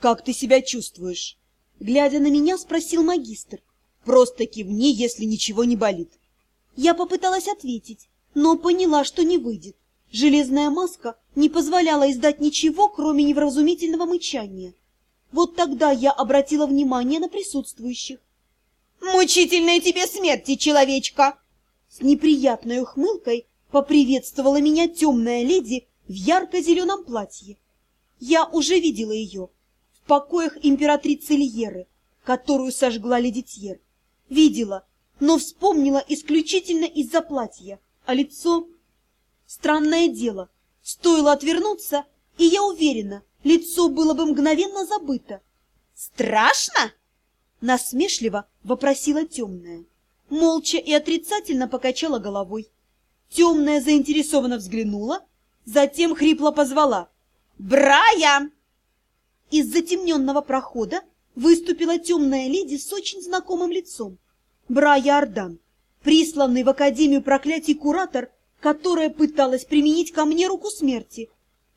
как ты себя чувствуешь?» Глядя на меня, спросил магистр. «Просто кивни, если ничего не болит». Я попыталась ответить, но поняла, что не выйдет. Железная маска не позволяла издать ничего, кроме невразумительного мычания. Вот тогда я обратила внимание на присутствующих. «Мучительной тебе смерти, человечка!» С неприятной ухмылкой поприветствовала меня темная леди в ярко-зеленом платье. Я уже видела ее в покоях императрицы Льеры, которую сожгла леди Тьер. Видела, но вспомнила исключительно из-за платья, а лицо... Странное дело, стоило отвернуться, и я уверена, лицо было бы мгновенно забыто. «Страшно?» Насмешливо вопросила темная. Молча и отрицательно покачала головой. Темная заинтересованно взглянула, затем хрипло позвала. «Брая!» Из затемненного прохода выступила темная леди с очень знакомым лицом. Брая Ардан, присланный в Академию проклятий куратор, которая пыталась применить ко мне руку смерти.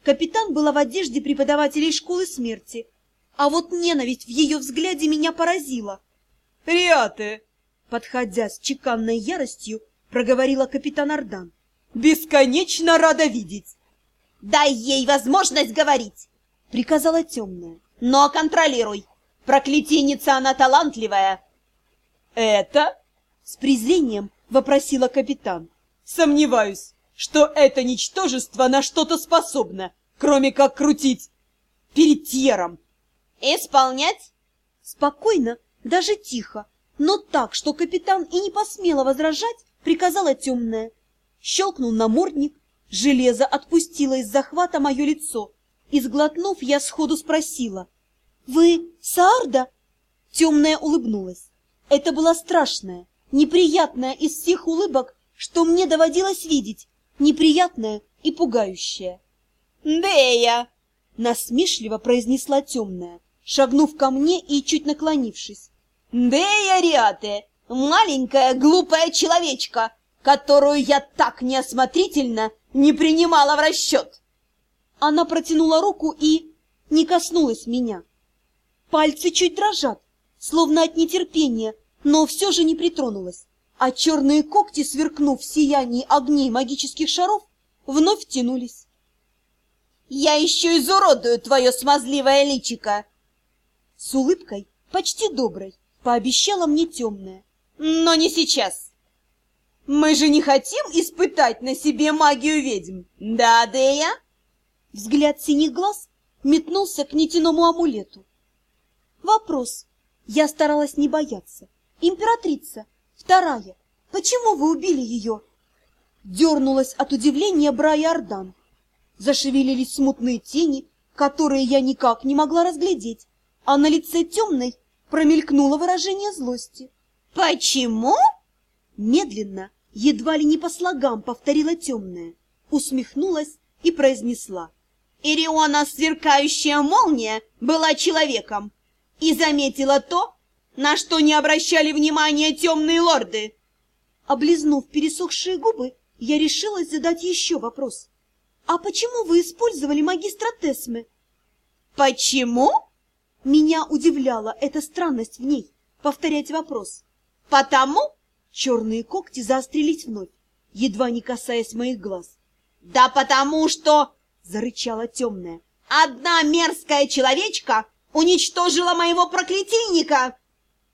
Капитан была в одежде преподавателей школы смерти, а вот ненависть в ее взгляде меня поразила. — Риаты! — подходя с чеканной яростью, проговорила капитан Ардан. — Бесконечно рада видеть! — Дай ей возможность говорить! — приказала темная. — Но контролируй! Проклятийница она талантливая! — Это? — с презрением вопросила капитан. — Сомневаюсь, что это ничтожество на что-то способно, кроме как крутить перед Тьером. «Исполнять?» Спокойно, даже тихо, но так, что капитан и не посмела возражать, приказала темная. Щелкнул намордник, железо отпустило из захвата мое лицо, и, сглотнув, я сходу спросила. «Вы Саарда?» Темная улыбнулась. Это была страшная, неприятная из всех улыбок, что мне доводилось видеть, неприятная и пугающая. «Дея!» — насмешливо произнесла темная шагнув ко мне и чуть наклонившись. «Дея Риате, маленькая глупая человечка, которую я так неосмотрительно не принимала в расчет!» Она протянула руку и не коснулась меня. Пальцы чуть дрожат, словно от нетерпения, но все же не притронулась, а черные когти, сверкнув в сиянии огней магических шаров, вновь тянулись. «Я еще изуродую твое смазливое личико!» С улыбкой, почти доброй, пообещала мне темная. Но не сейчас. Мы же не хотим испытать на себе магию ведьм, да, Дея? Взгляд синих глаз метнулся к нитяному амулету. Вопрос. Я старалась не бояться. Императрица, вторая, почему вы убили ее? Дернулась от удивления Брайя Ордан. Зашевелились смутные тени, которые я никак не могла разглядеть а на лице темной промелькнуло выражение злости. «Почему?» Медленно, едва ли не по слогам повторила темная, усмехнулась и произнесла. «Ириона, сверкающая молния, была человеком и заметила то, на что не обращали внимания темные лорды». Облизнув пересохшие губы, я решилась задать еще вопрос. «А почему вы использовали магистра Тесме?» «Почему?» Меня удивляла эта странность в ней, повторять вопрос. «Потому?» Черные когти заострились вновь, едва не касаясь моих глаз. «Да потому что...» — зарычала темная. «Одна мерзкая человечка уничтожила моего проклятийника!»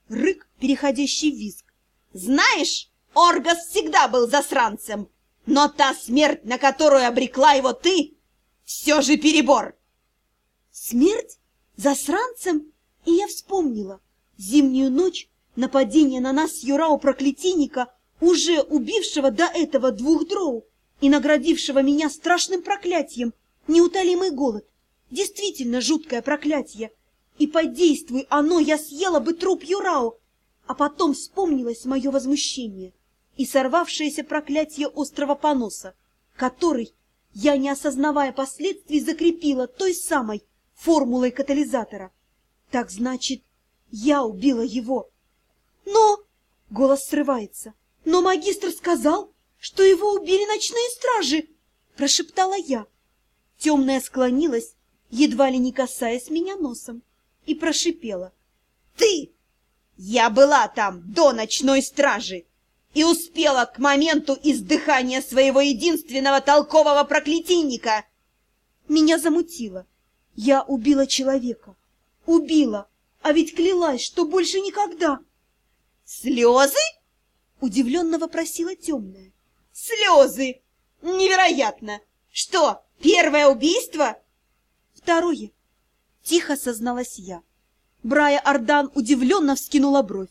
Рык, переходящий в визг. «Знаешь, Оргас всегда был засранцем, но та смерть, на которую обрекла его ты, все же перебор!» «Смерть?» засранцем, и я вспомнила зимнюю ночь, нападение на нас с Юрао проклятийника, уже убившего до этого двух дроу и наградившего меня страшным проклятием, неутолимый голод. Действительно жуткое проклятие. И подействуй оно, я съела бы труп Юрао. А потом вспомнилось мое возмущение и сорвавшееся проклятие острого поноса, который, я не осознавая последствий, закрепила той самой формулой катализатора. Так значит, я убила его. Но... Голос срывается. Но магистр сказал, что его убили ночные стражи, прошептала я. Темная склонилась, едва ли не касаясь меня носом. и прошипела. Ты! Я была там до ночной стражи и успела к моменту издыхания своего единственного толкового проклятийника. Меня замутило. Я убила человека. Убила, а ведь клялась, что больше никогда. Слезы? Удивленно вопросила темная. Слезы! Невероятно! Что, первое убийство? Второе. Тихо созналась я. Брая Ардан удивленно вскинула бровь.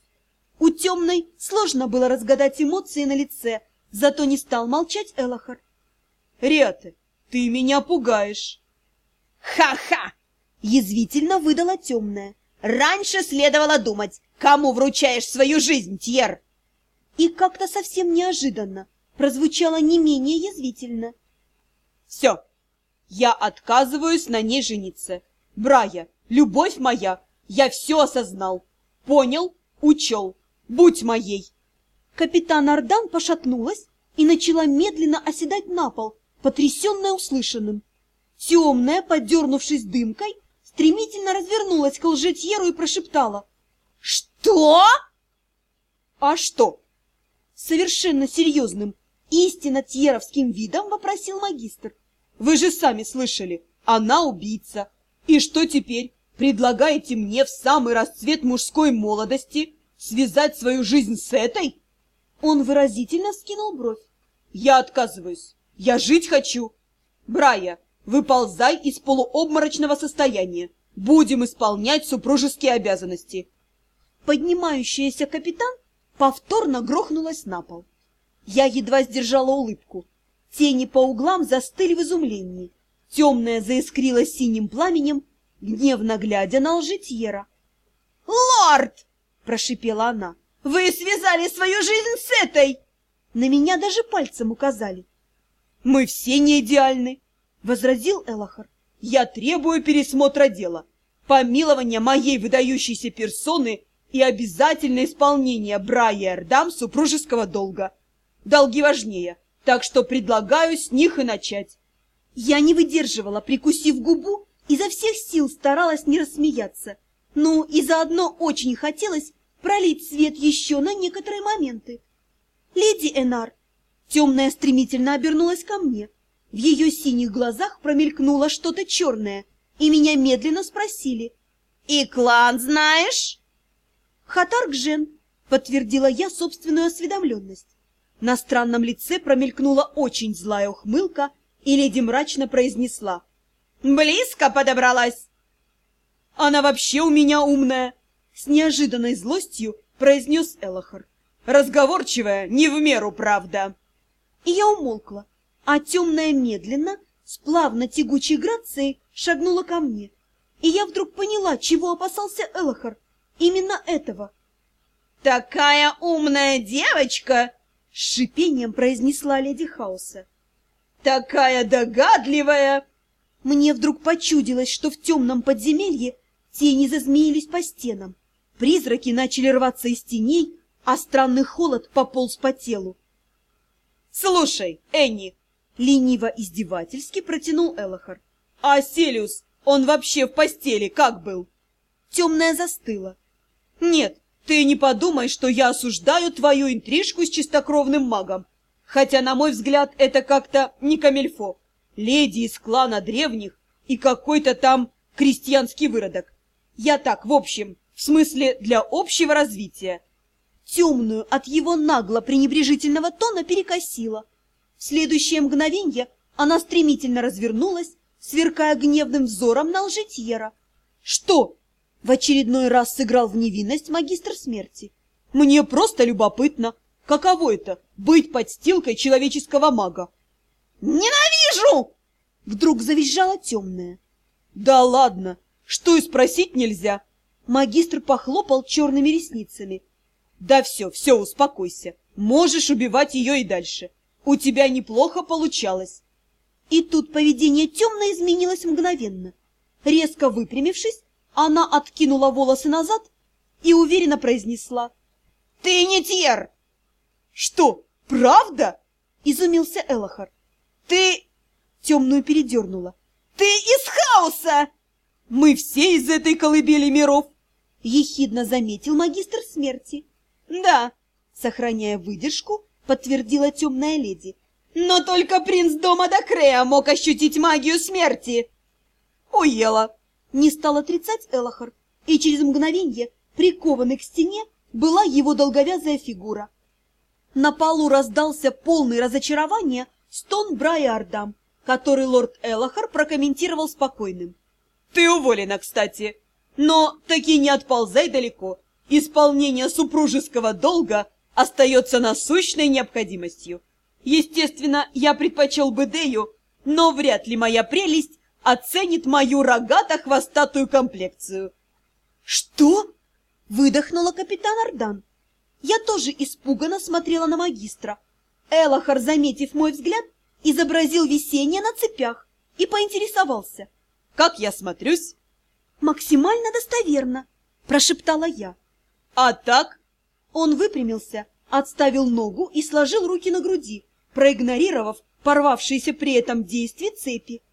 У темной сложно было разгадать эмоции на лице, зато не стал молчать Элохар. Рета, ты меня пугаешь. Ха-ха! Язвительно выдала темная. Раньше следовало думать, кому вручаешь свою жизнь, Тьер. И как-то совсем неожиданно прозвучало не менее язвительно. Все, я отказываюсь на ней жениться. Брая, любовь моя, я все осознал. Понял, учел. Будь моей. Капитан Ардан пошатнулась и начала медленно оседать на пол, потрясенная услышанным. Темная, подернувшись дымкой, стремительно развернулась к лжетьеру и прошептала. «Что?» «А что?» Совершенно серьезным, истинно тьеровским видом вопросил магистр. «Вы же сами слышали, она убийца. И что теперь? Предлагаете мне в самый расцвет мужской молодости связать свою жизнь с этой?» Он выразительно скинул бровь. «Я отказываюсь. Я жить хочу. Брая, выползай из полуобморочного состояния. Будем исполнять супружеские обязанности». Поднимающаяся капитан повторно грохнулась на пол. Я едва сдержала улыбку. Тени по углам застыли в изумлении. Темная заискрила синим пламенем, гневно глядя на лжетьера. «Лорд!» — прошипела она. «Вы связали свою жизнь с этой!» На меня даже пальцем указали. «Мы все не идеальны!» — возразил Элохар. «Я требую пересмотра дела, помилования моей выдающейся персоны и обязательное исполнение Брайя Эрдам супружеского долга. Долги важнее, так что предлагаю с них и начать». Я не выдерживала, прикусив губу, изо всех сил старалась не рассмеяться. Ну, и заодно очень хотелось пролить свет еще на некоторые моменты. «Леди Энар!» Темная стремительно обернулась ко мне. В ее синих глазах промелькнуло что-то черное, и меня медленно спросили. «И клан знаешь?» «Хатар Гжен», — подтвердила я собственную осведомленность. На странном лице промелькнула очень злая ухмылка, и леди мрачно произнесла. «Близко подобралась!» «Она вообще у меня умная!» С неожиданной злостью произнес Элохар. «Разговорчивая, не в меру, правда!» И я умолкла, а темная медленно, с плавно-тягучей грацией, шагнула ко мне. И я вдруг поняла, чего опасался Элохар. Именно этого. «Такая умная девочка!» — с шипением произнесла леди Хауса. «Такая догадливая!» Мне вдруг почудилось, что в темном подземелье тени зазмеились по стенам. Призраки начали рваться из теней, а странный холод пополз по телу. «Слушай, Энни!» — лениво-издевательски протянул Элохар. «А Селиус, он вообще в постели как был?» Темная застыла. «Нет, ты не подумай, что я осуждаю твою интрижку с чистокровным магом. Хотя, на мой взгляд, это как-то не камельфо. Леди из клана древних и какой-то там крестьянский выродок. Я так, в общем, в смысле для общего развития. Темную от его нагло-пренебрежительного тона перекосила. В следующее мгновенье она стремительно развернулась, сверкая гневным взором на лжетьера. «Что?» — в очередной раз сыграл в невинность магистр смерти. «Мне просто любопытно, каково это — быть подстилкой человеческого мага?» «Ненавижу!» — вдруг завизжала темная. «Да ладно! Что и спросить нельзя!» Магистр похлопал черными ресницами. «Да все, все, успокойся. Можешь убивать ее и дальше. У тебя неплохо получалось». И тут поведение темно изменилось мгновенно. Резко выпрямившись, она откинула волосы назад и уверенно произнесла. «Ты не Тьер!» «Что, правда?» — изумился Элохар. «Ты...» — темную передернула. «Ты из хаоса!» Мы все из этой колыбели миров. Ехидно заметил магистр смерти. Да, Сохраняя выдержку, подтвердила темная леди. но только принц дома Дакрея мог ощутить магию смерти. Уела. Не стал отрицать Элохор, и через мгновенье, прикованный к стене, была его долговязая фигура. На полу раздался полный разочарования стон Брайа Ардам, который лорд Элохор прокомментировал спокойным. Ты уволена, кстати. Но таки не отползай далеко. Исполнение супружеского долга остается насущной необходимостью. Естественно, я предпочел бы Дею, но вряд ли моя прелесть оценит мою рогато-хвостатую комплекцию. «Что?» — выдохнула капитан Ардан. Я тоже испуганно смотрела на магистра. Элохор, заметив мой взгляд, изобразил висение на цепях и поинтересовался. Как я смотрюсь? «Максимально достоверно», — прошептала я. А так? Он выпрямился, отставил ногу и сложил руки на груди, проигнорировав порвавшиеся при этом действие цепи.